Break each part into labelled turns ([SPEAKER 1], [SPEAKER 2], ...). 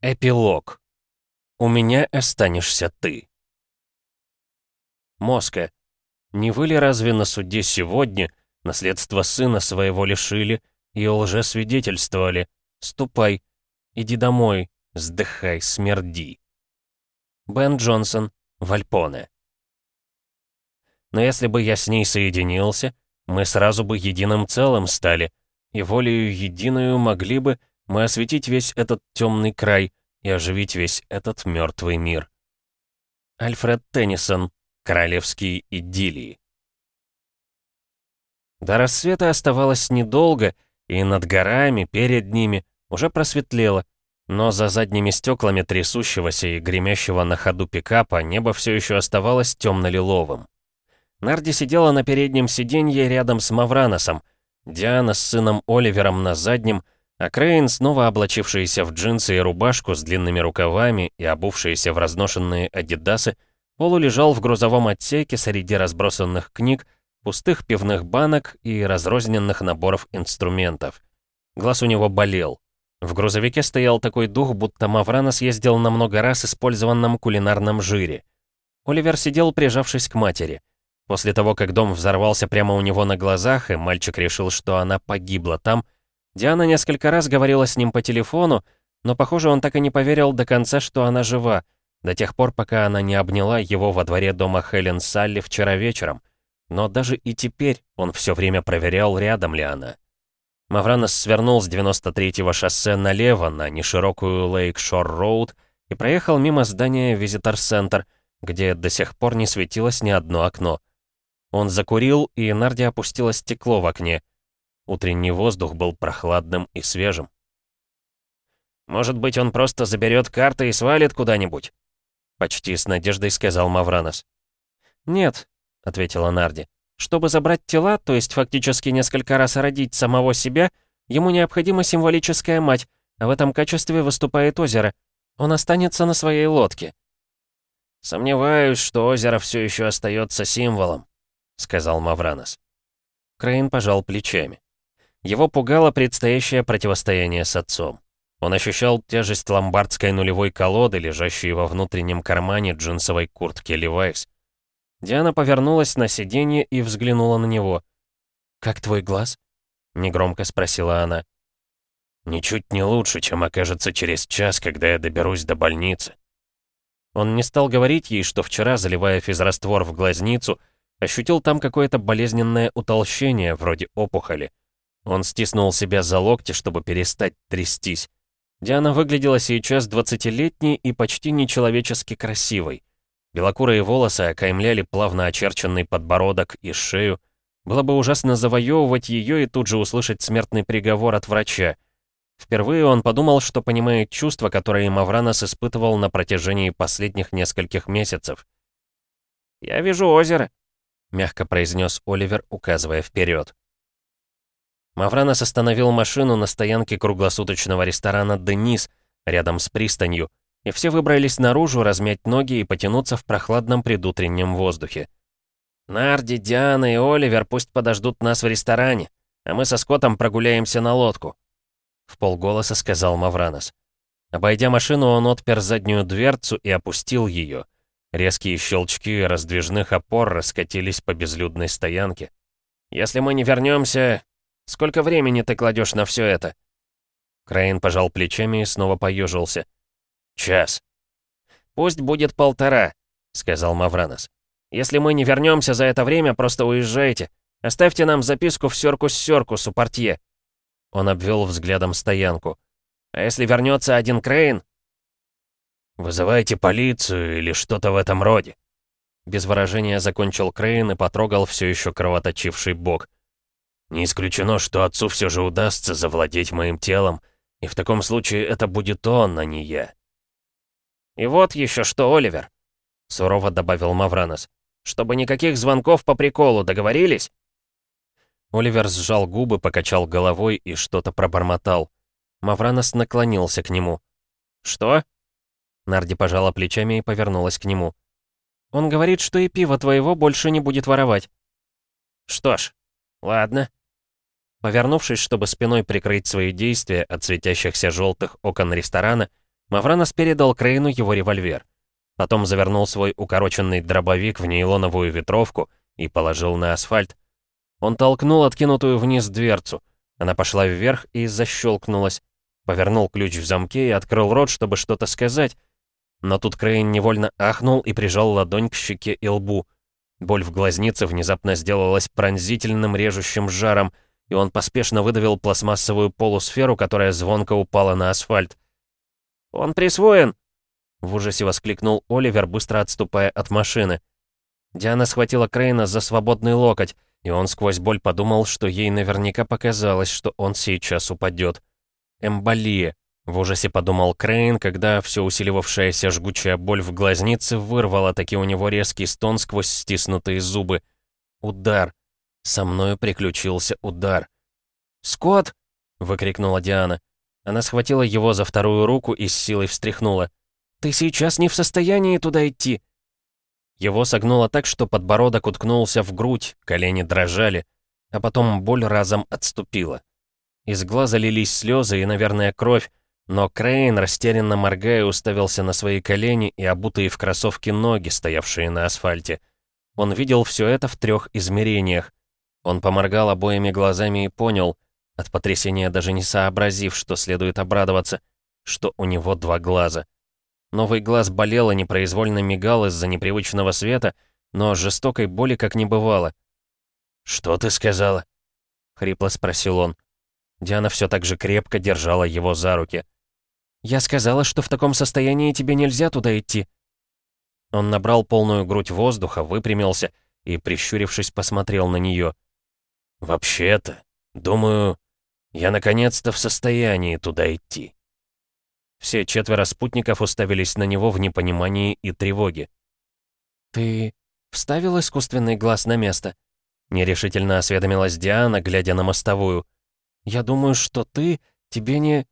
[SPEAKER 1] Эпилог. У меня останешься ты. Моска. Не вы ли разве на суде сегодня наследство сына своего лишили и лжесвидетельствовали? Ступай, иди домой, сдыхай, смерди. Бен Джонсон, Вальпоне. Но если бы я с ней соединился, мы сразу бы единым целым стали, и волею единую могли бы мы осветить весь этот темный край и оживить весь этот мертвый мир. Альфред Теннисон. Королевские идиллии. До рассвета оставалось недолго, и над горами, перед ними, уже просветлело, но за задними стеклами трясущегося и гремящего на ходу пикапа небо все еще оставалось темно-лиловым. Нарди сидела на переднем сиденье рядом с Мавраносом, Диана с сыном Оливером на заднем — а Крейн, снова облачившийся в джинсы и рубашку с длинными рукавами и обувшийся в разношенные адидасы, полулежал в грузовом отсеке среди разбросанных книг, пустых пивных банок и разрозненных наборов инструментов. Глаз у него болел. В грузовике стоял такой дух, будто Маврана съездил на много раз использованном кулинарном жире. Оливер сидел, прижавшись к матери. После того, как дом взорвался прямо у него на глазах, и мальчик решил, что она погибла там, Диана несколько раз говорила с ним по телефону, но, похоже, он так и не поверил до конца, что она жива, до тех пор, пока она не обняла его во дворе дома Хелен Салли вчера вечером. Но даже и теперь он все время проверял, рядом ли она. Мавранос свернул с 93-го шоссе налево на неширокую Лейк-Шор-Роуд и проехал мимо здания Визитор-Центр, где до сих пор не светилось ни одно окно. Он закурил, и Нарди опустила стекло в окне — Утренний воздух был прохладным и свежим. «Может быть, он просто заберет карты и свалит куда-нибудь?» Почти с надеждой сказал Мавранос. «Нет», — ответила Нарди. «Чтобы забрать тела, то есть фактически несколько раз родить самого себя, ему необходима символическая мать, а в этом качестве выступает озеро. Он останется на своей лодке». «Сомневаюсь, что озеро все еще остается символом», — сказал Мавранос. Крейн пожал плечами. Его пугало предстоящее противостояние с отцом. Он ощущал тяжесть ломбардской нулевой колоды, лежащей во внутреннем кармане джинсовой куртки Левайс. Диана повернулась на сиденье и взглянула на него. «Как твой глаз?» — негромко спросила она. «Ничуть не лучше, чем окажется через час, когда я доберусь до больницы». Он не стал говорить ей, что вчера, заливая физраствор в глазницу, ощутил там какое-то болезненное утолщение, вроде опухоли. Он стиснул себя за локти, чтобы перестать трястись. Диана выглядела сейчас двадцатилетней и почти нечеловечески красивой. Белокурые волосы окаймляли плавно очерченный подбородок и шею. Было бы ужасно завоевывать ее и тут же услышать смертный приговор от врача. Впервые он подумал, что понимает чувства, которые Мавранос испытывал на протяжении последних нескольких месяцев. «Я вижу озеро», — мягко произнес Оливер, указывая вперед. Мавранос остановил машину на стоянке круглосуточного ресторана «Денис», рядом с пристанью, и все выбрались наружу размять ноги и потянуться в прохладном предутреннем воздухе. «Нарди, Диана и Оливер пусть подождут нас в ресторане, а мы со Скоттом прогуляемся на лодку», — в полголоса сказал Мавранос. Обойдя машину, он отпер заднюю дверцу и опустил ее. Резкие щелчки раздвижных опор раскатились по безлюдной стоянке. «Если мы не вернемся, Сколько времени ты кладешь на все это?» Крейн пожал плечами и снова поежился. «Час». «Пусть будет полтора», — сказал Мавранос. «Если мы не вернемся за это время, просто уезжайте. Оставьте нам записку в Сёркус-Сёркус у портье». Он обвел взглядом стоянку. «А если вернется один Крейн?» «Вызывайте полицию или что-то в этом роде». Без выражения закончил Крейн и потрогал все еще кровоточивший бок. Не исключено, что отцу все же удастся завладеть моим телом, и в таком случае это будет он, а не я. «И вот еще что, Оливер», — сурово добавил Мавранос, «чтобы никаких звонков по приколу, договорились?» Оливер сжал губы, покачал головой и что-то пробормотал. Мавранос наклонился к нему. «Что?» Нарди пожала плечами и повернулась к нему. «Он говорит, что и пиво твоего больше не будет воровать». «Что ж, ладно», Повернувшись, чтобы спиной прикрыть свои действия от светящихся желтых окон ресторана, Мавранос передал Крейну его револьвер. Потом завернул свой укороченный дробовик в нейлоновую ветровку и положил на асфальт. Он толкнул откинутую вниз дверцу. Она пошла вверх и защелкнулась. Повернул ключ в замке и открыл рот, чтобы что-то сказать. Но тут Крейн невольно ахнул и прижал ладонь к щеке и лбу. Боль в глазнице внезапно сделалась пронзительным режущим жаром, и он поспешно выдавил пластмассовую полусферу, которая звонко упала на асфальт. «Он присвоен!» — в ужасе воскликнул Оливер, быстро отступая от машины. Диана схватила Крейна за свободный локоть, и он сквозь боль подумал, что ей наверняка показалось, что он сейчас упадет. Эмболия. В ужасе подумал Крейн, когда все усиливавшаяся жгучая боль в глазнице вырвала таки у него резкий стон сквозь стиснутые зубы. Удар. Со мною приключился удар. «Скотт!» — выкрикнула Диана. Она схватила его за вторую руку и с силой встряхнула. «Ты сейчас не в состоянии туда идти!» Его согнуло так, что подбородок уткнулся в грудь, колени дрожали, а потом боль разом отступила. Из глаза лились слезы и, наверное, кровь, но Крейн, растерянно моргая, уставился на свои колени и обутые в кроссовки ноги, стоявшие на асфальте. Он видел все это в трех измерениях. Он поморгал обоими глазами и понял, от потрясения даже не сообразив, что следует обрадоваться, что у него два глаза — Новый глаз болел и непроизвольно мигал из-за непривычного света, но жестокой боли как не бывало. «Что ты сказала?» — хрипло спросил он. Диана все так же крепко держала его за руки. «Я сказала, что в таком состоянии тебе нельзя туда идти». Он набрал полную грудь воздуха, выпрямился и, прищурившись, посмотрел на нее. «Вообще-то, думаю, я наконец-то в состоянии туда идти». Все четверо спутников уставились на него в непонимании и тревоге. «Ты вставил искусственный глаз на место?» Нерешительно осведомилась Диана, глядя на мостовую. «Я думаю, что ты... тебе не...»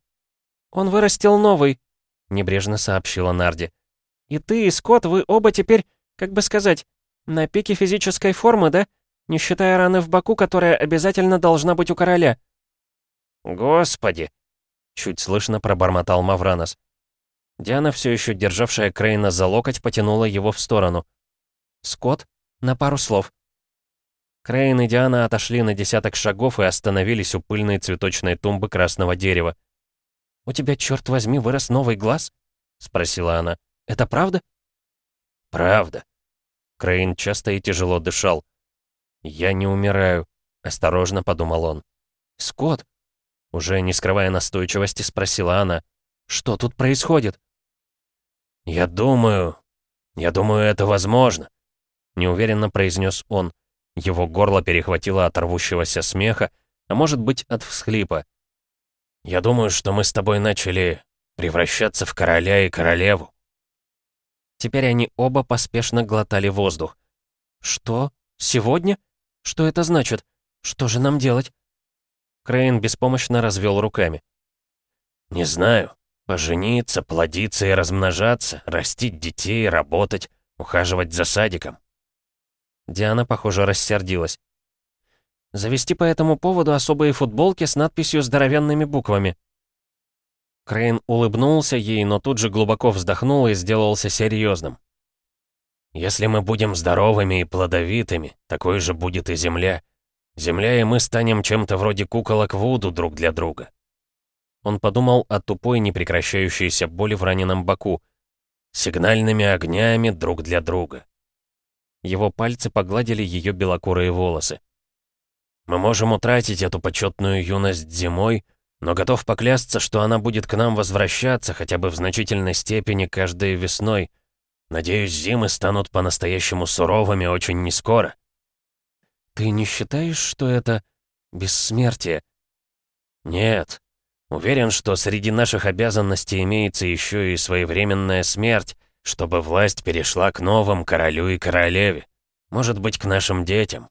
[SPEAKER 1] «Он вырастил новый», — небрежно сообщила Нарди. «И ты, и Скотт, вы оба теперь, как бы сказать, на пике физической формы, да? Не считая раны в боку, которая обязательно должна быть у короля». «Господи!» Чуть слышно пробормотал Мавранос. Диана, все еще державшая Крейна за локоть, потянула его в сторону. «Скотт, на пару слов». Крейн и Диана отошли на десяток шагов и остановились у пыльной цветочной тумбы красного дерева. «У тебя, черт возьми, вырос новый глаз?» — спросила она. «Это правда?» «Правда». Крейн часто и тяжело дышал. «Я не умираю», — осторожно подумал он. «Скотт, уже не скрывая настойчивости, спросила она. «Что тут происходит?» «Я думаю... Я думаю, это возможно», — неуверенно произнес он. Его горло перехватило от рвущегося смеха, а может быть, от всхлипа. «Я думаю, что мы с тобой начали превращаться в короля и королеву». Теперь они оба поспешно глотали воздух. «Что? Сегодня? Что это значит? Что же нам делать?» Крейн беспомощно развел руками. «Не знаю. Пожениться, плодиться и размножаться, растить детей, работать, ухаживать за садиком». Диана, похоже, рассердилась. «Завести по этому поводу особые футболки с надписью здоровенными буквами». Крейн улыбнулся ей, но тут же глубоко вздохнул и сделался серьезным. «Если мы будем здоровыми и плодовитыми, такой же будет и Земля. Земля и мы станем чем-то вроде куколок Вуду друг для друга. Он подумал о тупой непрекращающейся боли в раненом боку. Сигнальными огнями друг для друга. Его пальцы погладили ее белокурые волосы. «Мы можем утратить эту почетную юность зимой, но готов поклясться, что она будет к нам возвращаться хотя бы в значительной степени каждой весной. Надеюсь, зимы станут по-настоящему суровыми очень нескоро». «Ты не считаешь, что это бессмертие?» «Нет. Уверен, что среди наших обязанностей имеется еще и своевременная смерть, чтобы власть перешла к новым королю и королеве. Может быть, к нашим детям.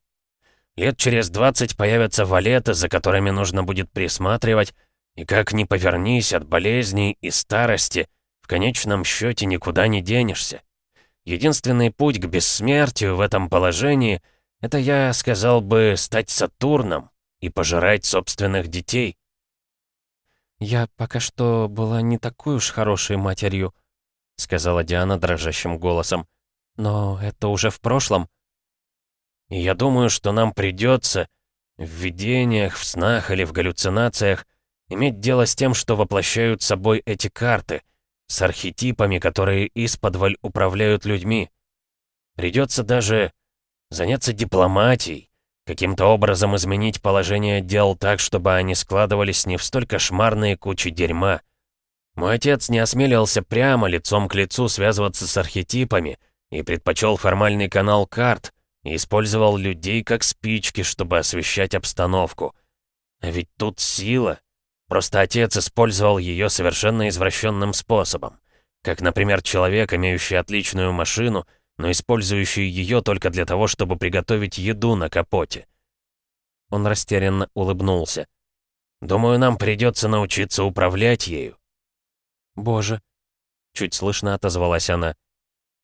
[SPEAKER 1] Лет через двадцать появятся валеты, за которыми нужно будет присматривать, и как ни повернись от болезней и старости, в конечном счете никуда не денешься. Единственный путь к бессмертию в этом положении — это я сказал бы стать Сатурном и пожирать собственных детей. «Я пока что была не такой уж хорошей матерью», — сказала Диана дрожащим голосом. «Но это уже в прошлом».
[SPEAKER 2] И «Я думаю, что нам придется в видениях, в снах или в галлюцинациях иметь дело с тем, что воплощают собой эти карты, с архетипами, которые исподволь управляют людьми. Придется даже заняться дипломатией, каким-то образом изменить положение дел так, чтобы они складывались не в столь кошмарные кучи дерьма. Мой отец не осмелился прямо лицом к лицу связываться с архетипами и предпочел формальный канал карт и использовал людей как спички, чтобы освещать обстановку. А ведь тут сила. Просто отец использовал ее совершенно извращенным способом. Как, например, человек, имеющий отличную машину — но использующий ее только для того, чтобы приготовить еду на капоте. Он растерянно улыбнулся. «Думаю, нам придется научиться управлять ею».
[SPEAKER 1] «Боже», — чуть слышно отозвалась она.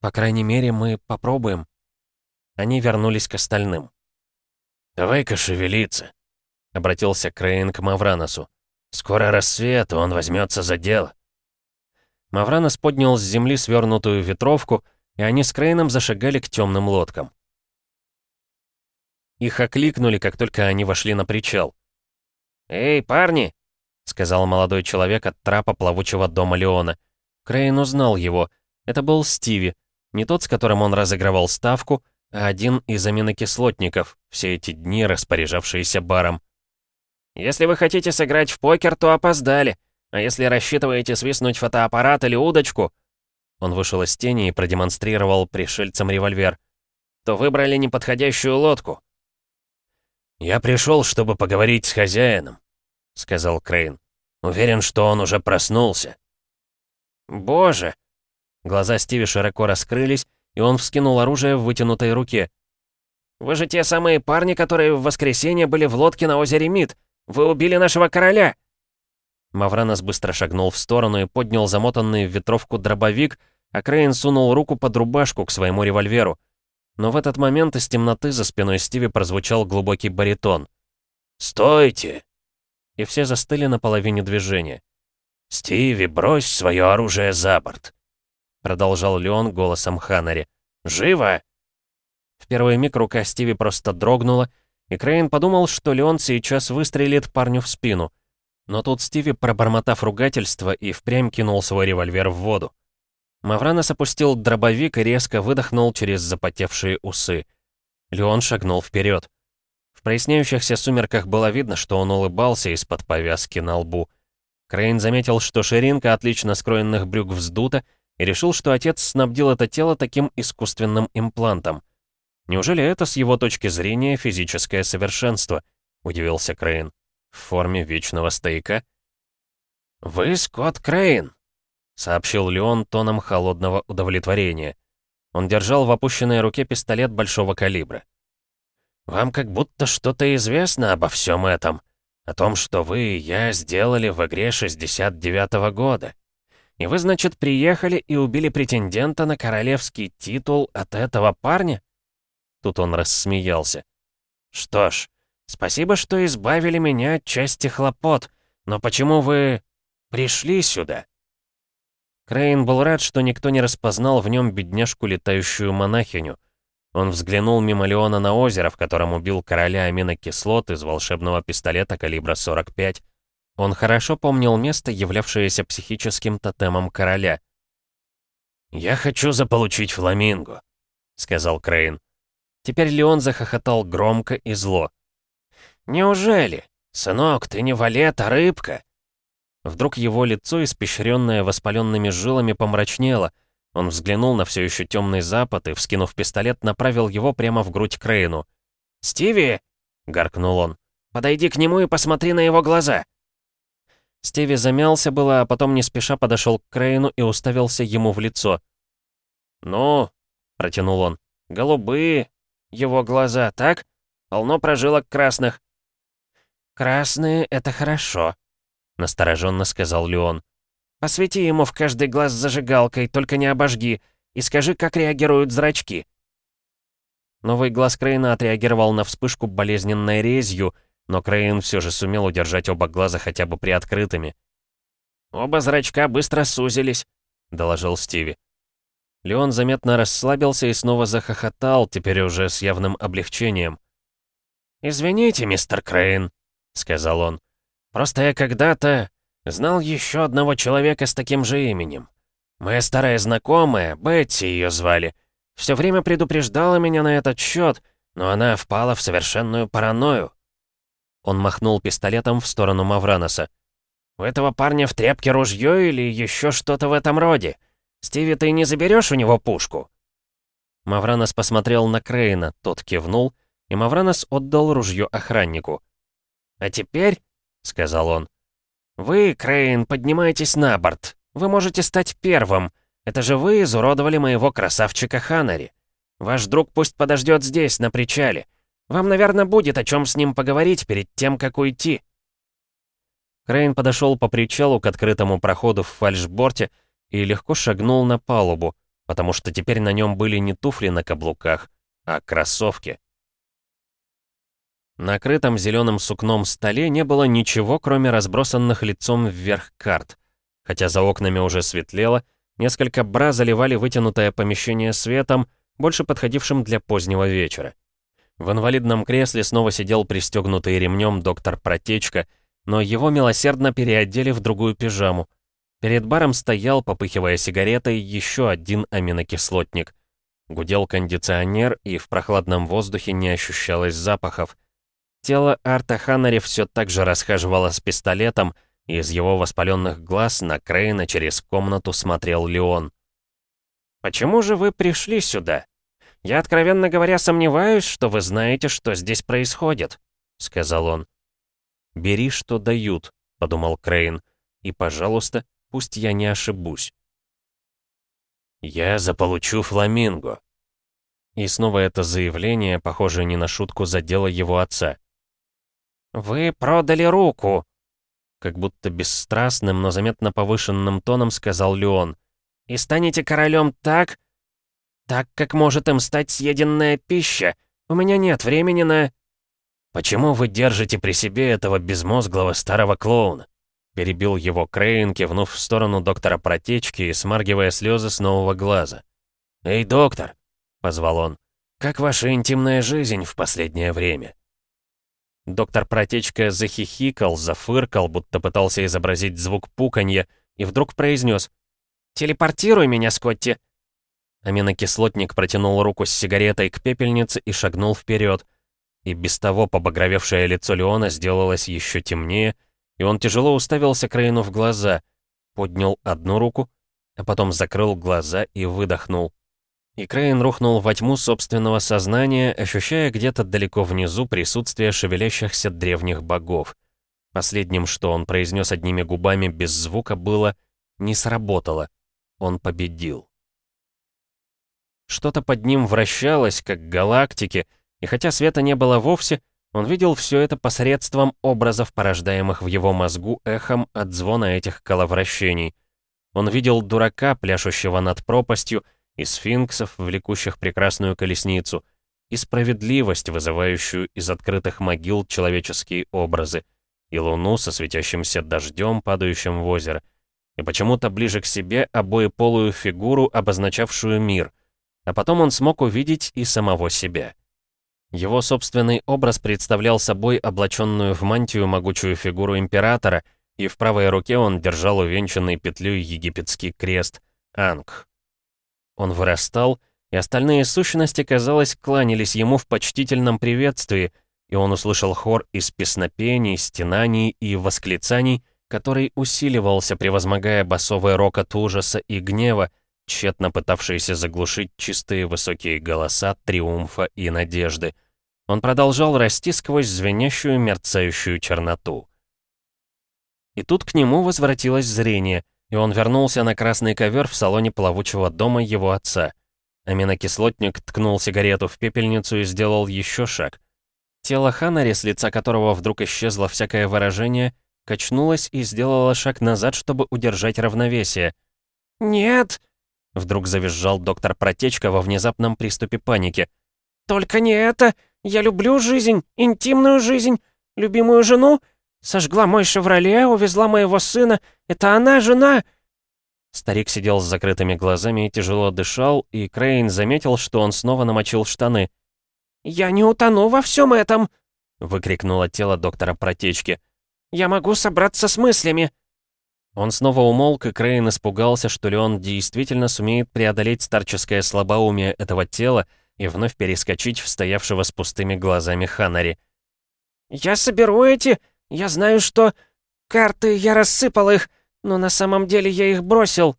[SPEAKER 1] «По крайней мере, мы попробуем». Они вернулись к остальным.
[SPEAKER 2] «Давай-ка шевелиться», — обратился Крейн к Мавраносу. «Скоро рассвет, он возьмется за дело».
[SPEAKER 1] Мавранос поднял с земли свернутую ветровку и они с Крейном зашагали к темным лодкам. Их окликнули, как только они вошли на причал.
[SPEAKER 3] «Эй, парни!» — сказал молодой человек от трапа плавучего дома Леона.
[SPEAKER 1] Крейн узнал его. Это был Стиви, не тот, с которым он разыгрывал ставку, а один из аминокислотников, все эти дни распоряжавшийся баром.
[SPEAKER 3] «Если вы хотите сыграть в покер, то опоздали. А если рассчитываете свистнуть фотоаппарат или удочку,
[SPEAKER 1] он вышел из тени и продемонстрировал пришельцам револьвер.
[SPEAKER 3] «То выбрали неподходящую лодку».
[SPEAKER 2] «Я пришел, чтобы поговорить с хозяином», — сказал Крейн. «Уверен, что он уже проснулся».
[SPEAKER 3] «Боже!»
[SPEAKER 1] Глаза Стиви широко раскрылись, и он вскинул оружие в вытянутой руке.
[SPEAKER 3] «Вы же те самые парни, которые в воскресенье были в лодке на озере Мид. Вы убили нашего короля!»
[SPEAKER 1] Мавранос быстро шагнул в сторону и поднял замотанный в ветровку дробовик, а Крейн сунул руку под рубашку к своему револьверу. Но в этот момент из темноты за спиной Стиви прозвучал глубокий баритон.
[SPEAKER 2] «Стойте!»
[SPEAKER 1] И все застыли на половине движения.
[SPEAKER 2] «Стиви, брось свое оружие за борт!»
[SPEAKER 1] Продолжал Леон голосом Ханари.
[SPEAKER 2] «Живо!»
[SPEAKER 1] В первый миг рука Стиви просто дрогнула, и Крейн подумал, что Леон сейчас выстрелит парню в спину. Но тут Стиви, пробормотав ругательство, и впрямь кинул свой револьвер в воду. Мавранос опустил дробовик и резко выдохнул через запотевшие усы. Леон шагнул вперед. В проясняющихся сумерках было видно, что он улыбался из-под повязки на лбу. Крейн заметил, что ширинка отлично скроенных брюк вздута, и решил, что отец снабдил это тело таким искусственным имплантом. «Неужели это, с его точки зрения, физическое совершенство?» — удивился Крейн. «В форме вечного стояка?»
[SPEAKER 2] «Вы Скотт Крейн», —
[SPEAKER 1] сообщил Леон тоном холодного удовлетворения. Он держал в опущенной руке пистолет большого калибра.
[SPEAKER 2] «Вам как будто что-то известно обо всем этом. О том, что вы и я сделали в игре 69-го года. И вы, значит, приехали и убили претендента на королевский титул от этого парня?»
[SPEAKER 1] Тут он рассмеялся.
[SPEAKER 2] «Что ж, спасибо, что избавили меня от части хлопот. Но почему вы пришли сюда?»
[SPEAKER 1] Крейн был рад, что никто не распознал в нем бедняжку летающую монахиню. Он взглянул мимо Леона на озеро, в котором убил короля аминокислот из волшебного пистолета калибра 45. Он хорошо помнил место, являвшееся психическим тотемом короля.
[SPEAKER 2] «Я хочу заполучить фламинго», — сказал Крейн.
[SPEAKER 1] Теперь Леон захохотал громко и зло.
[SPEAKER 2] «Неужели? Сынок, ты не валет, а рыбка?»
[SPEAKER 1] Вдруг его лицо, испещренное воспаленными жилами, помрачнело. Он взглянул на все еще темный запад и, вскинув пистолет, направил его прямо в грудь Крейну.
[SPEAKER 3] «Стиви!» — гаркнул он. «Подойди к нему и посмотри на его глаза!»
[SPEAKER 1] Стиви замялся было, а потом не спеша подошел к Крейну и уставился ему в лицо.
[SPEAKER 3] «Ну?» — протянул он. «Голубые его глаза, так? Полно прожилок красных».
[SPEAKER 2] «Красные — это хорошо», — настороженно сказал Леон.
[SPEAKER 3] «Посвети ему в каждый глаз зажигалкой, только не обожги, и скажи, как реагируют зрачки».
[SPEAKER 1] Новый глаз Крейна отреагировал на вспышку болезненной резью, но Крейн все же сумел удержать оба глаза хотя бы приоткрытыми.
[SPEAKER 3] Оба зрачка быстро сузились», — доложил Стиви.
[SPEAKER 1] Леон заметно расслабился и снова захохотал, теперь уже с явным облегчением.
[SPEAKER 3] «Извините, мистер Крейн», — сказал он. «Просто я когда-то знал еще одного человека с таким же именем. Моя старая знакомая, Бетти ее звали, все время предупреждала меня на этот счет, но она впала в совершенную паранойю».
[SPEAKER 1] Он махнул пистолетом в сторону Мавраноса.
[SPEAKER 3] «У этого парня в тряпке ружье или еще что-то в этом роде. Стиви, ты не заберешь у него пушку?»
[SPEAKER 1] Мавранос посмотрел на Крейна, тот кивнул, и Мавранос отдал ружье охраннику.
[SPEAKER 3] «А теперь», — сказал он, — «вы, Крейн, поднимайтесь на борт. Вы можете стать первым. Это же вы изуродовали моего красавчика Ханари. Ваш друг пусть подождет здесь, на причале. Вам, наверное, будет о чем с ним поговорить перед тем, как уйти».
[SPEAKER 1] Крейн подошел по причалу к открытому проходу в фальшборте и легко шагнул на палубу, потому что теперь на нем были не туфли на каблуках, а кроссовки. На крытом зеленым сукном столе не было ничего, кроме разбросанных лицом вверх карт. Хотя за окнами уже светлело, несколько бра заливали вытянутое помещение светом, больше подходившим для позднего вечера. В инвалидном кресле снова сидел пристегнутый ремнем доктор Протечка, но его милосердно переодели в другую пижаму. Перед баром стоял, попыхивая сигаретой, еще один аминокислотник. Гудел кондиционер, и в прохладном воздухе не ощущалось запахов. Тело Арта Ханари все так же расхаживало с пистолетом, и из его воспаленных глаз на Крейна через комнату смотрел Леон.
[SPEAKER 3] «Почему же вы пришли сюда? Я, откровенно говоря, сомневаюсь, что вы знаете, что здесь происходит», — сказал он.
[SPEAKER 1] «Бери, что дают», — подумал Крейн, — «и, пожалуйста, пусть я не ошибусь».
[SPEAKER 2] «Я заполучу фламинго».
[SPEAKER 1] И снова это заявление, похоже не на шутку, задело его отца.
[SPEAKER 3] «Вы продали руку!»
[SPEAKER 1] Как будто бесстрастным, но заметно повышенным тоном сказал Леон.
[SPEAKER 3] «И станете королем так, так, как может им стать съеденная пища. У меня нет времени на...»
[SPEAKER 2] «Почему вы держите при себе этого безмозглого старого клоуна?»
[SPEAKER 1] Перебил его Крейн, кивнув в сторону доктора Протечки и смаргивая слезы с нового глаза.
[SPEAKER 2] «Эй, доктор!» — позвал он. «Как ваша интимная жизнь в последнее время?»
[SPEAKER 1] Доктор Протечка захихикал, зафыркал, будто пытался изобразить звук пуканья, и вдруг произнес
[SPEAKER 3] «Телепортируй меня, Скотти!»
[SPEAKER 1] Аминокислотник протянул руку с сигаретой к пепельнице и шагнул вперед. И без того побагровевшее лицо Леона сделалось еще темнее, и он тяжело уставился Крейну в глаза, поднял одну руку, а потом закрыл глаза и выдохнул. И Крейн рухнул во тьму собственного сознания, ощущая где-то далеко внизу присутствие шевелящихся древних богов. Последним, что он произнес одними губами без звука, было «не сработало». Он победил. Что-то под ним вращалось, как галактики, и хотя света не было вовсе, он видел все это посредством образов, порождаемых в его мозгу эхом от звона этих коловращений. Он видел дурака, пляшущего над пропастью, и сфинксов, влекущих прекрасную колесницу, и справедливость, вызывающую из открытых могил человеческие образы, и луну со светящимся дождем, падающим в озеро, и почему-то ближе к себе обоеполую фигуру, обозначавшую мир, а потом он смог увидеть и самого себя. Его собственный образ представлял собой облаченную в мантию могучую фигуру императора, и в правой руке он держал увенчанный петлей египетский крест — Анг. Он вырастал, и остальные сущности, казалось, кланялись ему в почтительном приветствии, и он услышал хор из песнопений, стенаний и восклицаний, который усиливался, превозмогая басовый рокот ужаса и гнева, тщетно пытавшиеся заглушить чистые высокие голоса триумфа и надежды. Он продолжал расти сквозь звенящую мерцающую черноту. И тут к нему возвратилось зрение — и он вернулся на красный ковер в салоне плавучего дома его отца. Аминокислотник ткнул сигарету в пепельницу и сделал еще шаг. Тело Ханари, с лица которого вдруг исчезло всякое выражение, качнулось и сделало шаг назад, чтобы удержать равновесие.
[SPEAKER 3] «Нет!»
[SPEAKER 1] — вдруг завизжал доктор Протечка во внезапном приступе паники.
[SPEAKER 3] «Только не это! Я люблю жизнь, интимную жизнь, любимую жену.
[SPEAKER 4] Сожгла мой «Шевроле», увезла моего сына. Это она, жена?»
[SPEAKER 1] Старик сидел с закрытыми глазами и тяжело дышал, и Крейн заметил, что он снова намочил штаны.
[SPEAKER 4] «Я не утону во всем этом!»
[SPEAKER 1] — выкрикнуло тело доктора Протечки.
[SPEAKER 4] «Я могу собраться с мыслями!»
[SPEAKER 1] Он снова умолк, и Крейн испугался, что ли он действительно сумеет преодолеть старческое слабоумие этого тела и вновь перескочить в стоявшего с пустыми глазами Ханари.
[SPEAKER 4] «Я соберу эти... Я знаю, что... Карты, я рассыпал их, но на самом деле я их бросил».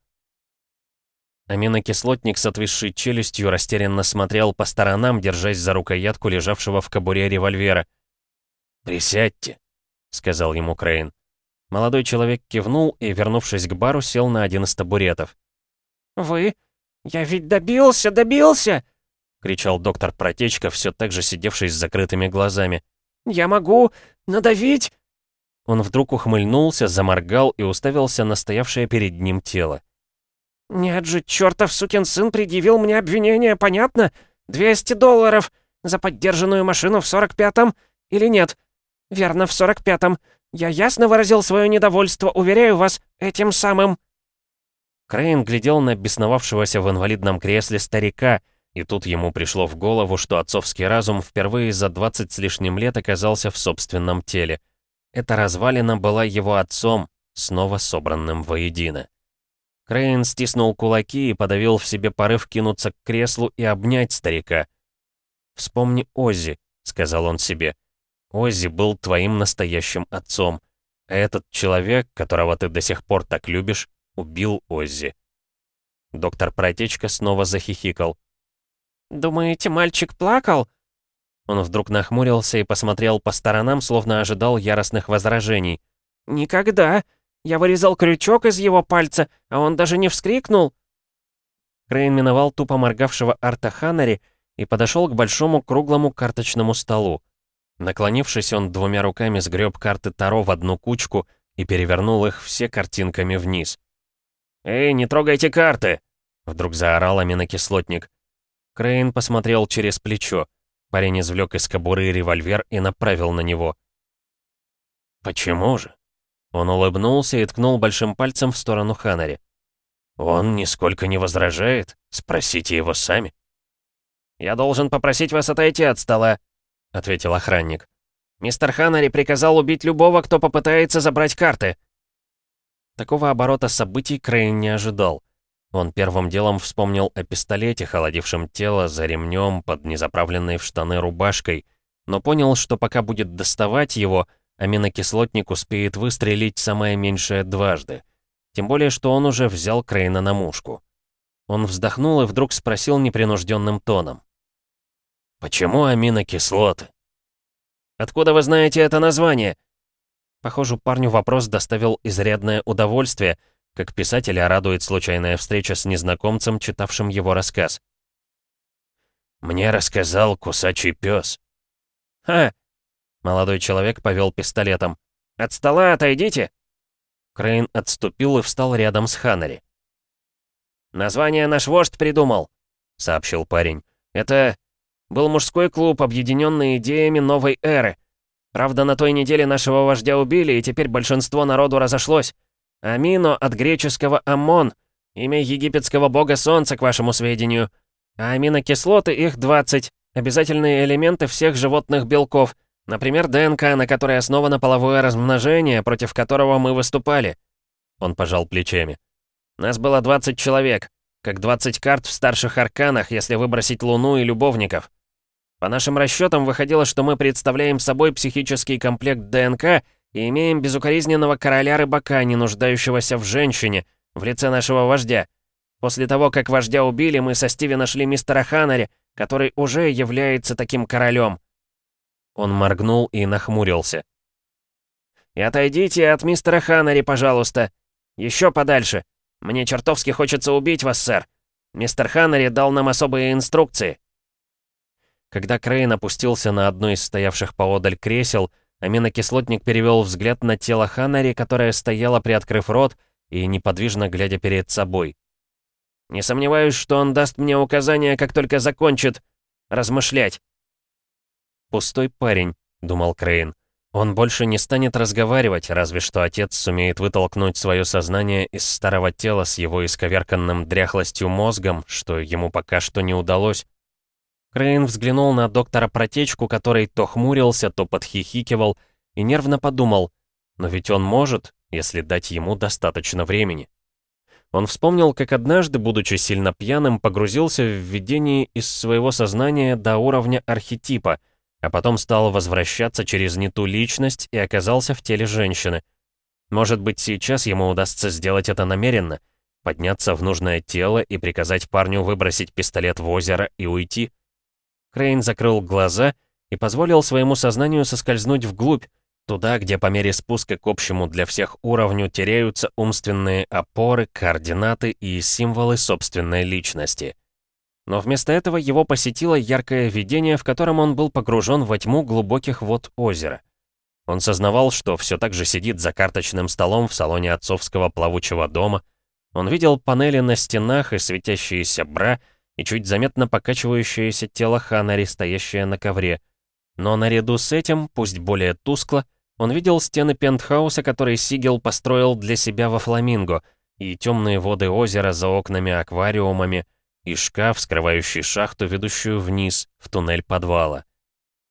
[SPEAKER 1] Аминокислотник с отвисшей челюстью растерянно смотрел по сторонам, держась за рукоятку лежавшего в кобуре револьвера. «Присядьте», — сказал ему Крейн. Молодой человек кивнул и, вернувшись к бару, сел на один из табуретов.
[SPEAKER 4] «Вы? Я ведь добился, добился!»
[SPEAKER 1] — кричал доктор Протечка, все так же сидевший с закрытыми глазами.
[SPEAKER 4] «Я могу надавить!»
[SPEAKER 1] Он вдруг ухмыльнулся, заморгал и уставился на стоявшее перед ним тело.
[SPEAKER 4] «Нет же, чертов сукин сын предъявил мне обвинение, понятно? 200 долларов за поддержанную машину в 45-м или нет? Верно, в 45-м. Я ясно выразил свое недовольство, уверяю вас, этим самым».
[SPEAKER 1] Крейн глядел на бесновавшегося в инвалидном кресле старика, и тут ему пришло в голову, что отцовский разум впервые за 20 с лишним лет оказался в собственном теле. Эта развалина была его отцом, снова собранным воедино. Крейн стиснул кулаки и подавил в себе порыв кинуться к креслу и обнять старика. «Вспомни Оззи», — сказал он себе. «Оззи был твоим настоящим отцом, а этот человек, которого ты до сих пор так любишь, убил Оззи». Доктор Протечка снова захихикал.
[SPEAKER 4] «Думаете, мальчик плакал?»
[SPEAKER 1] Он вдруг нахмурился и посмотрел по сторонам, словно ожидал яростных возражений.
[SPEAKER 4] «Никогда! Я вырезал крючок из его пальца, а он даже не вскрикнул!»
[SPEAKER 1] Крейн миновал тупо моргавшего Арта Ханари и подошел к большому круглому карточному столу. Наклонившись, он двумя руками сгреб карты Таро в одну кучку и перевернул их все картинками вниз. «Эй, не трогайте карты!» — вдруг заорал аминокислотник. Крейн посмотрел через плечо. Парень извлек из кобуры револьвер и направил на него. «Почему же?» Он улыбнулся и ткнул большим пальцем в сторону Ханари. «Он нисколько не возражает. Спросите его сами».
[SPEAKER 4] «Я должен попросить вас отойти от стола», — ответил охранник. «Мистер Ханари приказал убить любого, кто попытается забрать карты».
[SPEAKER 1] Такого оборота событий Крейн не ожидал. Он первым делом вспомнил о пистолете, холодившем тело за ремнем под незаправленной в штаны рубашкой, но понял, что пока будет доставать его, аминокислотник успеет выстрелить самое меньшее дважды. Тем более, что он уже взял Крейна на мушку. Он вздохнул и вдруг спросил непринужденным тоном. «Почему аминокислоты?»
[SPEAKER 4] «Откуда вы знаете это название?»
[SPEAKER 1] Похоже, парню вопрос доставил изрядное удовольствие — как писателя радует случайная встреча с незнакомцем, читавшим его рассказ. «Мне рассказал кусачий пес».
[SPEAKER 4] «Ха!»
[SPEAKER 1] Молодой человек повел пистолетом.
[SPEAKER 4] «От стола отойдите!»
[SPEAKER 1] Крейн отступил и встал рядом с Ханари.
[SPEAKER 4] «Название наш вождь придумал», — сообщил парень. «Это был мужской клуб, объединенный идеями новой эры. Правда, на той неделе нашего вождя убили, и теперь большинство народу разошлось. Амино от греческого «Амон», имя египетского бога солнца, к вашему сведению. А аминокислоты их 20, обязательные элементы всех животных белков, например, ДНК, на которой основано половое размножение, против которого мы выступали. Он пожал плечами. Нас было 20 человек, как 20 карт в старших арканах, если выбросить Луну и любовников. По нашим расчетам выходило, что мы представляем собой психический комплект ДНК и имеем безукоризненного короля-рыбака, не нуждающегося в женщине, в лице нашего вождя. После того, как вождя убили, мы со Стиви нашли мистера Ханари, который уже является таким королем.
[SPEAKER 1] Он моргнул и нахмурился.
[SPEAKER 4] «И отойдите от мистера Ханари, пожалуйста. Еще подальше. Мне чертовски хочется убить вас, сэр. Мистер Ханари дал нам особые инструкции».
[SPEAKER 1] Когда Крейн опустился на одно из стоявших поодаль кресел, Аминокислотник перевел взгляд на тело Ханари, которое стояло, приоткрыв рот и неподвижно глядя перед собой.
[SPEAKER 4] «Не сомневаюсь, что он даст мне указания, как только закончит размышлять».
[SPEAKER 1] «Пустой парень», — думал Крейн. Он больше не станет разговаривать, разве что отец сумеет вытолкнуть свое сознание из старого тела с его исковерканным дряхлостью мозгом, что ему пока что не удалось. Крейн взглянул на доктора Протечку, который то хмурился, то подхихикивал, и нервно подумал, но ведь он может, если дать ему достаточно времени. Он вспомнил, как однажды, будучи сильно пьяным, погрузился в видение из своего сознания до уровня архетипа — а потом стал возвращаться через не ту личность и оказался в теле женщины. Может быть, сейчас ему удастся сделать это намеренно, подняться в нужное тело и приказать парню выбросить пистолет в озеро и уйти? Крейн закрыл глаза и позволил своему сознанию соскользнуть вглубь, туда, где по мере спуска к общему для всех уровню теряются умственные опоры, координаты и символы собственной личности. Но вместо этого его посетило яркое видение, в котором он был погружен во тьму глубоких вод озера. Он сознавал, что все так же сидит за карточным столом в салоне отцовского плавучего дома. Он видел панели на стенах и светящиеся бра, и чуть заметно покачивающееся тело Ханари, стоящее на ковре. Но наряду с этим, пусть более тускло, он видел стены пентхауса, который Сигел построил для себя во Фламинго, и темные воды озера за окнами аквариумами, и шкаф, скрывающий шахту, ведущую вниз, в туннель подвала.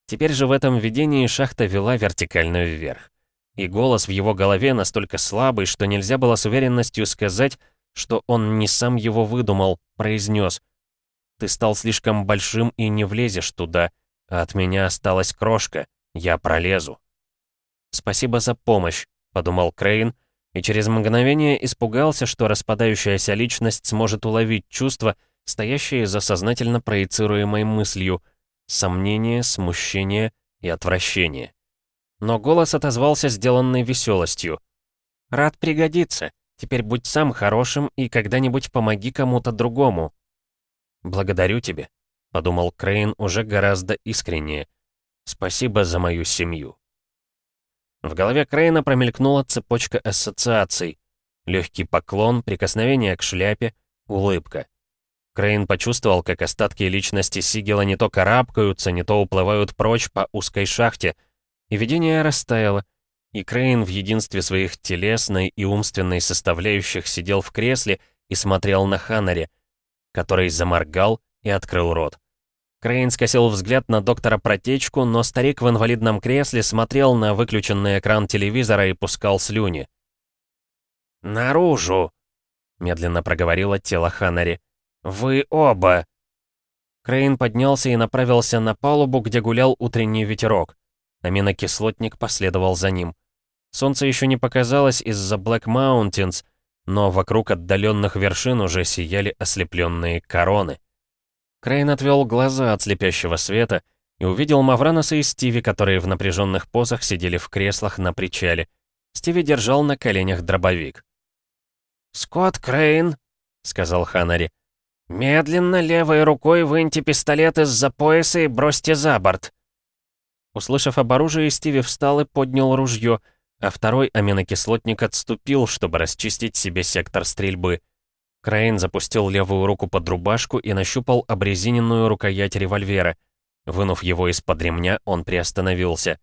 [SPEAKER 1] Теперь же в этом видении шахта вела вертикально вверх. И голос в его голове настолько слабый, что нельзя было с уверенностью сказать, что он не сам его выдумал, произнес. «Ты стал слишком большим и не влезешь туда, а от меня осталась крошка, я пролезу». «Спасибо за помощь», — подумал Крейн, и через мгновение испугался, что распадающаяся личность сможет уловить чувства, стоящие за сознательно проецируемой мыслью, сомнение, смущение и отвращение. Но голос отозвался сделанной веселостью. «Рад пригодиться. Теперь будь сам хорошим и когда-нибудь помоги кому-то другому». «Благодарю тебе», — подумал Крейн уже гораздо искреннее. «Спасибо за мою семью». В голове Крейна промелькнула цепочка ассоциаций. Легкий поклон, прикосновение к шляпе, улыбка. Крейн почувствовал, как остатки личности Сигела не то карабкаются, не то уплывают прочь по узкой шахте. И видение растаяло. И Крейн в единстве своих телесной и умственной составляющих сидел в кресле и смотрел на Ханари, который заморгал и открыл рот. Крейн скосил взгляд на доктора Протечку, но старик в инвалидном кресле смотрел на выключенный экран телевизора и пускал слюни.
[SPEAKER 3] «Наружу!» — медленно проговорило тело Ханари. «Вы оба!»
[SPEAKER 1] Крейн поднялся и направился на палубу, где гулял утренний ветерок. Аминокислотник последовал за ним. Солнце еще не показалось из-за Блэк Маунтинс, но вокруг отдаленных вершин уже сияли ослепленные короны. Крейн отвел глаза от слепящего света и увидел Мавраноса и Стиви, которые в напряженных позах сидели в креслах на причале. Стиви держал на коленях дробовик.
[SPEAKER 3] «Скотт Крейн», — сказал Ханари, — «Медленно левой рукой выньте пистолет из-за пояса и бросьте за борт».
[SPEAKER 1] Услышав об оружии, Стиви встал и поднял ружье, а второй аминокислотник отступил, чтобы расчистить себе сектор стрельбы. Крейн запустил левую руку под рубашку и нащупал обрезиненную рукоять револьвера. Вынув его из-под ремня, он приостановился.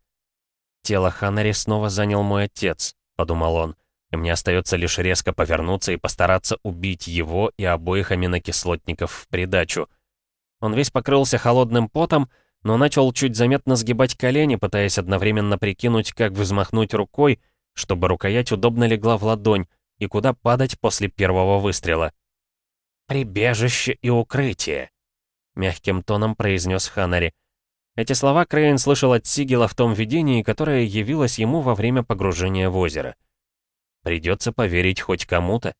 [SPEAKER 1] «Тело Ханари снова занял мой отец», — подумал он и мне остается лишь резко повернуться и постараться убить его и обоих аминокислотников в придачу. Он весь покрылся холодным потом, но начал чуть заметно сгибать колени, пытаясь одновременно прикинуть, как взмахнуть рукой, чтобы рукоять удобно легла в ладонь, и куда падать после первого выстрела.
[SPEAKER 3] «Прибежище и укрытие», — мягким тоном произнес Ханари.
[SPEAKER 1] Эти слова Крейн слышал от Сигела в том видении, которое явилось ему во время погружения в озеро. Придется поверить хоть кому-то,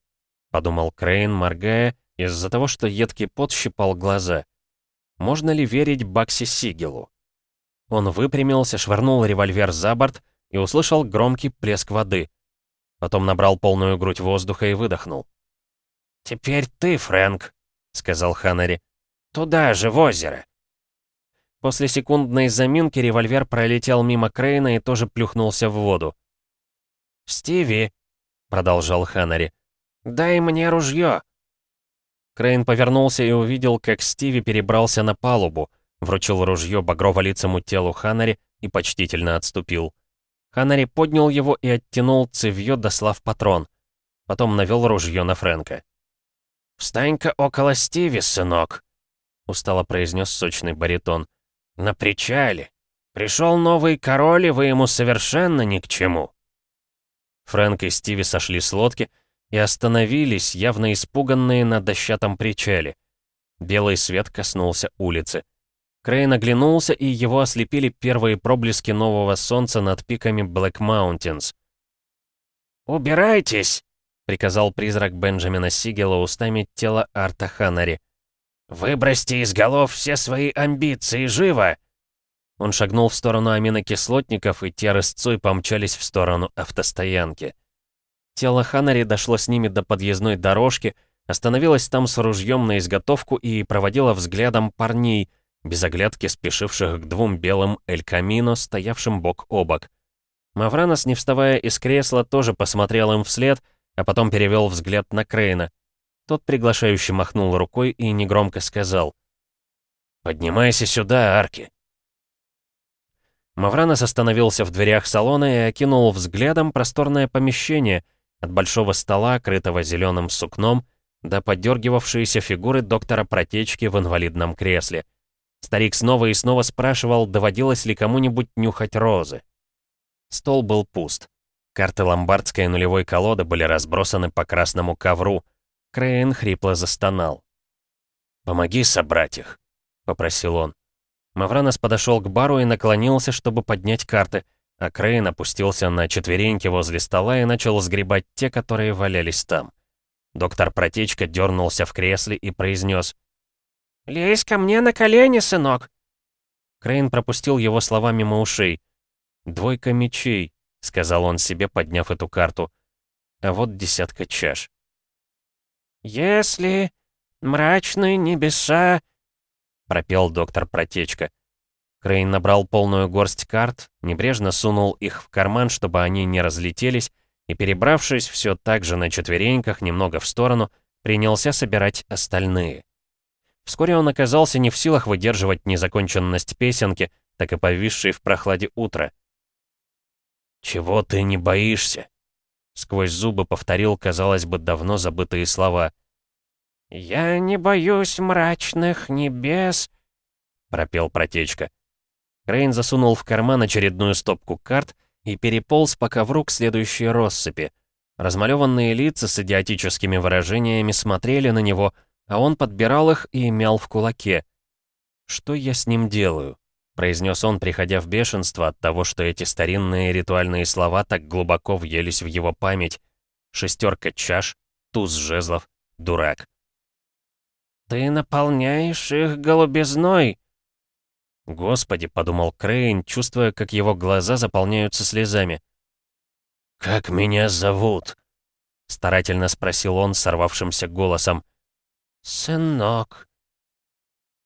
[SPEAKER 1] подумал Крейн, моргая, из-за того, что едкий пот щипал глаза. Можно ли верить Бакси Сигелу? Он выпрямился, швырнул револьвер за борт и услышал громкий плеск воды. Потом набрал полную грудь воздуха и выдохнул.
[SPEAKER 3] «Теперь ты, Фрэнк», — сказал Ханнери. «Туда же, в озеро».
[SPEAKER 1] После секундной заминки револьвер пролетел мимо Крейна и тоже плюхнулся в воду.
[SPEAKER 3] «Стиви», продолжал Ханари. «Дай мне ружье!»
[SPEAKER 1] Крейн повернулся и увидел, как Стиви перебрался на палубу, вручил ружье багрово-лицому телу Ханари и почтительно отступил. Ханари поднял его и оттянул цевьё, дослав патрон. Потом навел ружье на Фрэнка.
[SPEAKER 3] «Встань-ка около Стиви, сынок», — устало произнес сочный баритон. «На причале. Пришел новый король, и вы ему совершенно ни к чему».
[SPEAKER 1] Фрэнк и Стиви сошли с лодки и остановились, явно испуганные на дощатом причале. Белый свет коснулся улицы. Крейн оглянулся, и его ослепили первые проблески нового солнца над пиками Блэк Маунтинс.
[SPEAKER 3] «Убирайтесь!» — приказал
[SPEAKER 1] призрак Бенджамина Сигела устами тела Арта Ханари.
[SPEAKER 3] «Выбросьте из голов все свои амбиции, живо!»
[SPEAKER 1] Он шагнул в сторону аминокислотников, и те рысцой помчались в сторону автостоянки. Тело Ханари дошло с ними до подъездной дорожки, остановилось там с ружьем на изготовку и проводило взглядом парней — без оглядки спешивших к двум белым Эль Камино, стоявшим бок о бок. Мавранос, не вставая из кресла, тоже посмотрел им вслед, а потом перевел взгляд на Крейна. Тот приглашающе махнул рукой и негромко сказал. «Поднимайся сюда, Арки». Мавранос остановился в дверях салона и окинул взглядом просторное помещение, от большого стола, крытого зеленым сукном, до подергивавшиеся фигуры доктора Протечки в инвалидном кресле — Старик снова и снова спрашивал, доводилось ли кому-нибудь нюхать розы. Стол был пуст. Карты ломбардской нулевой колоды были разбросаны по красному ковру. Крейн хрипло застонал. «Помоги собрать их», — попросил он. Мавранос подошел к бару и наклонился, чтобы поднять карты, а Крейн опустился на четвереньки возле стола и начал сгребать те, которые валялись там. Доктор Протечка дернулся в кресле и произнес
[SPEAKER 5] «Лезь ко мне на колени, сынок!»
[SPEAKER 1] Крейн пропустил его слова мимо ушей. «Двойка мечей», — сказал он себе, подняв эту карту. «А вот десятка чаш».
[SPEAKER 5] «Если мрачные небеса...»
[SPEAKER 1] — пропел доктор Протечка. Крейн набрал полную горсть карт, небрежно сунул их в карман, чтобы они не разлетелись, и, перебравшись все так же на четвереньках, немного в сторону, принялся собирать остальные. Вскоре он оказался не в силах выдерживать незаконченность песенки, так и повисшей в прохладе утра. «Чего ты не боишься?» Сквозь зубы повторил, казалось бы, давно забытые слова.
[SPEAKER 5] «Я не боюсь мрачных небес», — пропел протечка.
[SPEAKER 1] Крейн засунул в карман очередную стопку карт и переполз по ковру к следующей россыпи. Размалеванные лица с идиотическими выражениями смотрели на него — а он подбирал их и мял в кулаке. «Что я с ним делаю?» — произнес он, приходя в бешенство от того, что эти старинные ритуальные слова так глубоко въелись в его память. «Шестерка чаш», «туз жезлов», «дурак».
[SPEAKER 5] «Ты наполняешь их голубизной!»
[SPEAKER 1] «Господи», — подумал Крейн, чувствуя, как его глаза заполняются слезами.
[SPEAKER 2] «Как меня зовут?» — старательно спросил он сорвавшимся голосом.
[SPEAKER 5] «Сынок».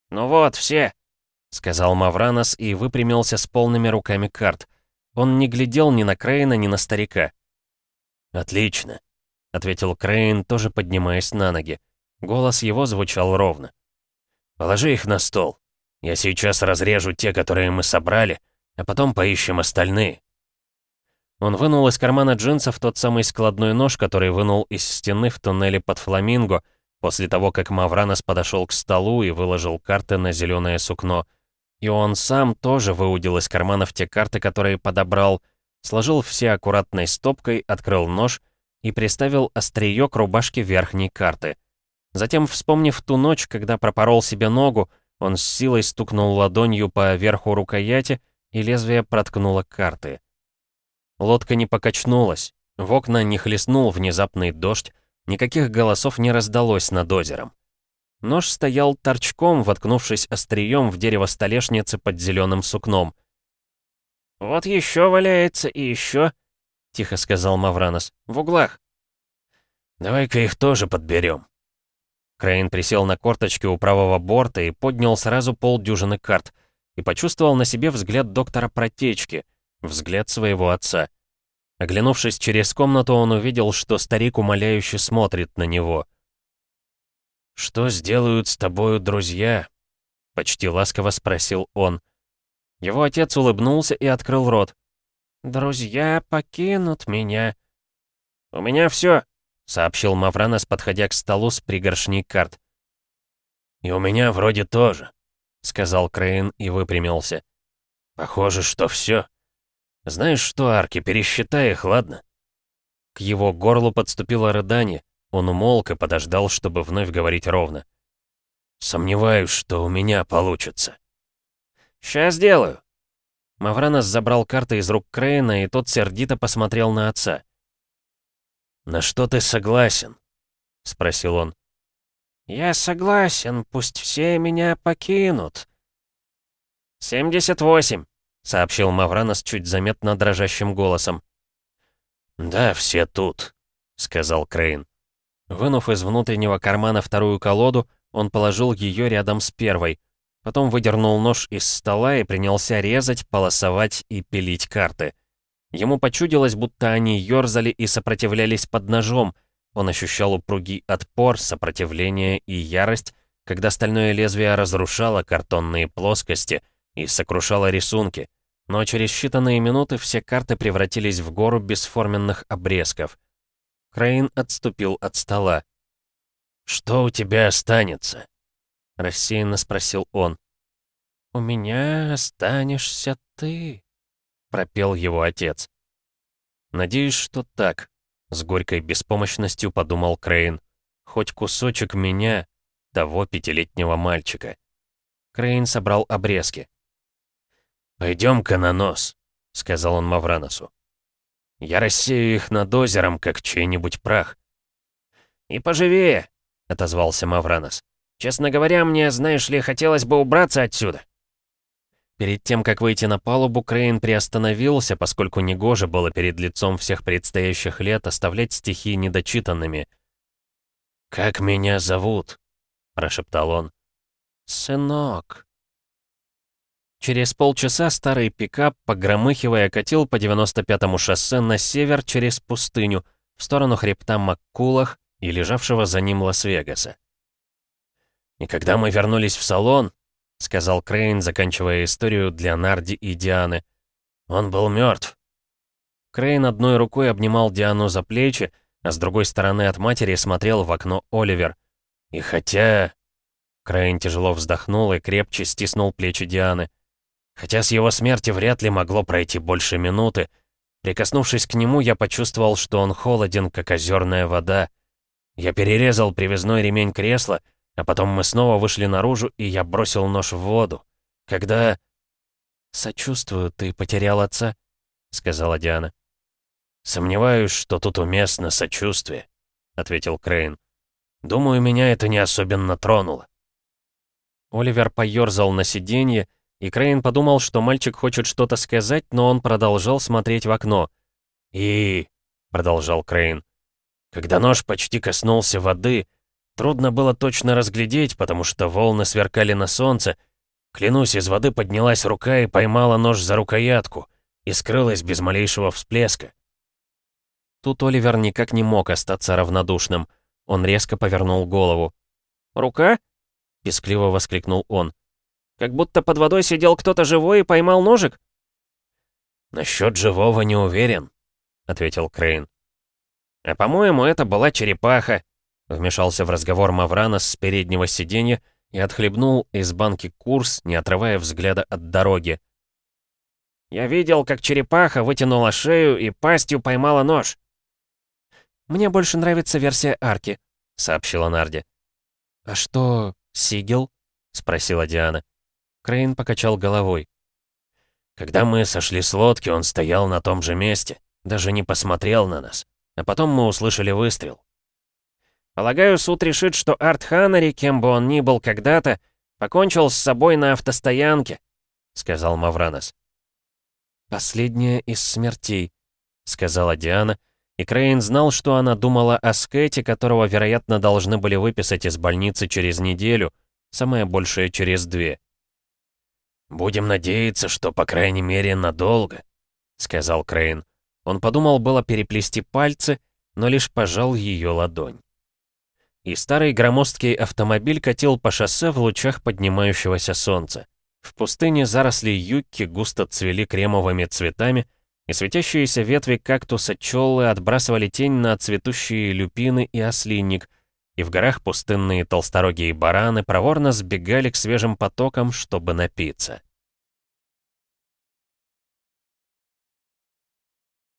[SPEAKER 3] «Ну вот, все», —
[SPEAKER 1] сказал Мавранос и выпрямился с полными руками карт. Он не глядел ни на Крейна, ни на старика.
[SPEAKER 2] «Отлично», —
[SPEAKER 1] ответил Крейн, тоже поднимаясь на ноги. Голос его звучал ровно.
[SPEAKER 2] «Положи их на стол. Я сейчас разрежу те, которые мы собрали, а потом поищем остальные».
[SPEAKER 1] Он вынул из кармана джинсов тот самый складной нож, который вынул из стены в туннеле под Фламинго, после того, как Мавранос подошел к столу и выложил карты на зеленое сукно. И он сам тоже выудил из карманов те карты, которые подобрал, сложил все аккуратной стопкой, открыл нож и приставил острие к рубашке верхней карты. Затем, вспомнив ту ночь, когда пропорол себе ногу, он с силой стукнул ладонью по верху рукояти, и лезвие проткнуло карты. Лодка не покачнулась, в окна не хлестнул внезапный дождь, Никаких голосов не раздалось над озером. Нож стоял торчком, воткнувшись острием в дерево столешницы под зеленым сукном.
[SPEAKER 5] «Вот еще валяется и еще», —
[SPEAKER 1] тихо сказал Мавранос, — «в углах».
[SPEAKER 2] «Давай-ка их тоже подберем».
[SPEAKER 1] Крейн присел на корточки у правого борта и поднял сразу полдюжины карт и почувствовал на себе взгляд доктора Протечки, взгляд своего отца. Оглянувшись через комнату, он увидел, что старик умоляюще смотрит на него.
[SPEAKER 2] «Что сделают с тобою друзья?» — почти ласково спросил он.
[SPEAKER 1] Его отец улыбнулся и открыл рот.
[SPEAKER 5] Друзья покинут меня».
[SPEAKER 4] «У меня все, сообщил Мавранос, подходя к столу с пригоршней карт. «И у меня вроде тоже», — сказал Крейн и выпрямился. «Похоже, что все. Знаешь что, Арки, пересчитай их, ладно?» К его горлу подступило рыдание. Он умолк и подождал, чтобы вновь говорить ровно. «Сомневаюсь, что у меня получится».
[SPEAKER 5] «Сейчас сделаю».
[SPEAKER 4] Мавранос забрал карты из рук Крейна, и тот сердито посмотрел на отца. «На что ты согласен?» — спросил он.
[SPEAKER 5] «Я согласен, пусть все меня покинут». «Семьдесят восемь», — сообщил Мавранос чуть заметно дрожащим голосом.
[SPEAKER 4] «Да, все тут», — сказал Крейн. Вынув из внутреннего кармана вторую колоду, он положил ее рядом с первой. Потом выдернул нож из стола и принялся резать, полосовать и пилить карты. Ему почудилось, будто они ёрзали и сопротивлялись под ножом. Он ощущал упругий отпор, сопротивление и ярость, когда стальное лезвие разрушало картонные плоскости и сокрушало рисунки. Но через считанные минуты все карты превратились в гору бесформенных обрезков. Крейн отступил от стола. «Что у тебя останется?» — рассеянно спросил он.
[SPEAKER 5] «У меня останешься ты»,
[SPEAKER 4] пропел его отец. «Надеюсь, что так», — с горькой беспомощностью подумал Крейн. «Хоть кусочек меня, того пятилетнего мальчика». Крейн собрал обрезки. «Пойдем-ка на нос», — сказал он Мавраносу. «Я рассею их над озером, как чей-нибудь прах».
[SPEAKER 5] «И поживее», — отозвался Мавранос. «Честно говоря, мне, знаешь ли, хотелось бы убраться отсюда».
[SPEAKER 4] Перед тем, как выйти на палубу, Крейн приостановился, поскольку негоже было перед лицом всех предстоящих лет оставлять стихи недочитанными. «Как меня зовут?» — прошептал он.
[SPEAKER 5] «Сынок».
[SPEAKER 4] Через полчаса старый пикап, погромыхивая, катил по 95-му шоссе на север через пустыню, в сторону хребта Маккулах и лежавшего за ним Лас-Вегаса. И когда мы вернулись в салон, — сказал Крейн, заканчивая историю для Нарди и Дианы. «Он был мертв. Крейн одной рукой обнимал Диану за плечи, а с другой стороны от матери смотрел в окно Оливер. И хотя... Крейн тяжело вздохнул и крепче стиснул плечи Дианы. Хотя с его смерти вряд ли могло пройти больше минуты. Прикоснувшись к нему, я почувствовал, что он холоден, как озерная вода. Я перерезал привязной ремень кресла — а потом мы снова вышли наружу, и я бросил нож в воду. Когда... «Сочувствую, ты потерял отца», — сказала Диана. «Сомневаюсь, что тут уместно сочувствие», — ответил Крейн. «Думаю, меня это не особенно тронуло». Оливер поёрзал на сиденье, и Крейн подумал, что мальчик хочет что-то сказать, но он продолжал смотреть в окно. «И...» — продолжал Крейн. «Когда нож почти коснулся воды, Трудно было точно разглядеть, потому что волны сверкали на солнце. Клянусь, из воды поднялась рука и поймала нож за рукоятку и скрылась без малейшего всплеска. Тут Оливер никак не мог остаться равнодушным. Он резко повернул голову.
[SPEAKER 5] «Рука?» — пескливо воскликнул он. «Как будто под водой сидел кто-то живой и поймал ножик?»
[SPEAKER 4] «Насчет живого не уверен», — ответил Крейн.
[SPEAKER 5] «А по-моему, это была черепаха»,
[SPEAKER 4] Вмешался в разговор Мавранос с переднего сиденья и отхлебнул из банки курс, не отрывая взгляда от дороги.
[SPEAKER 5] «Я видел, как черепаха вытянула шею и пастью поймала нож».
[SPEAKER 3] «Мне больше нравится версия арки», — сообщила Нарди.
[SPEAKER 4] «А что, Сигел?» — спросила Диана. Крейн покачал головой. «Когда мы сошли с лодки, он стоял на том же месте, даже не посмотрел на нас. А потом мы услышали выстрел.
[SPEAKER 5] Полагаю, суд решит, что Арт Ханари, кем бы он ни был когда-то, покончил с собой на автостоянке», — сказал Мавранос.
[SPEAKER 4] «Последняя из смертей», — сказала Диана, и Крейн знал, что она думала о Скэте, которого, вероятно, должны были выписать из больницы через неделю, самое большее через две. «Будем надеяться, что, по крайней мере, надолго», — сказал Крейн. Он подумал было переплести пальцы, но лишь пожал ее ладонь и старый громоздкий автомобиль катил по шоссе в лучах поднимающегося солнца. В пустыне заросли юкки густо цвели кремовыми цветами,
[SPEAKER 1] и светящиеся ветви кактуса Чоллы отбрасывали тень на цветущие люпины и ослинник, и в горах пустынные толсторогие бараны проворно сбегали к свежим потокам, чтобы напиться.